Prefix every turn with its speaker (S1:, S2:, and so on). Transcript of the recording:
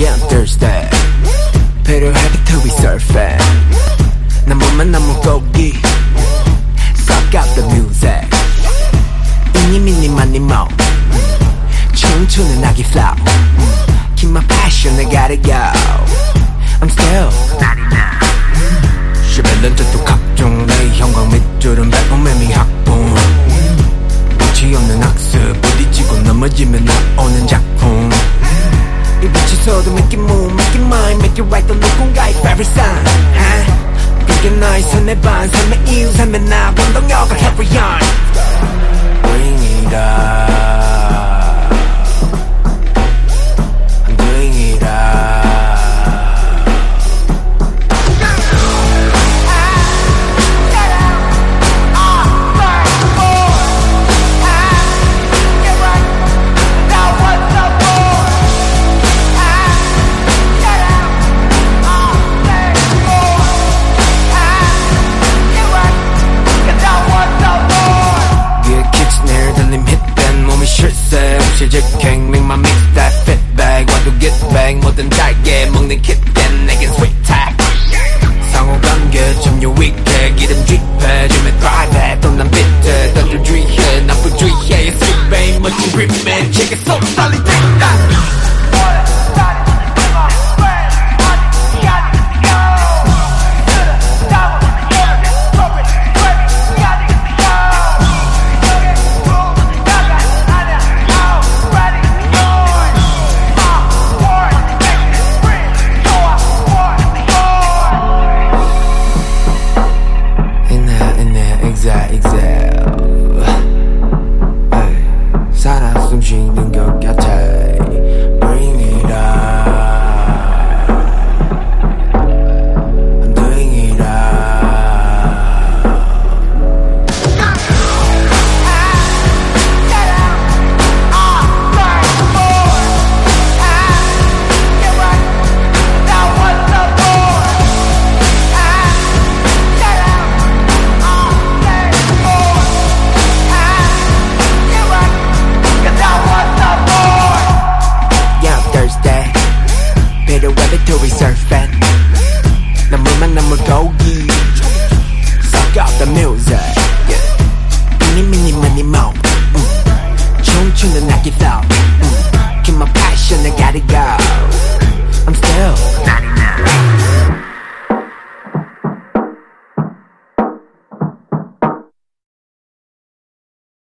S1: Thursday 필요하게 to be surfing 난 몸만 난 물고기 Suck out the music 이니 미니 마니 모 춤추는 아기 flow Keep my passion I gotta go I'm still 11년 전또 각종 내 형광 밑줄은 백범매미 학봉 끝이 없는 학습 부딪히고 넘어지면 나 it mine, make it right 또 누군가의 favorite sign 아, 그게 너의 손의 반 삶의 이유 삶의 나 원동력을 carry on Can't me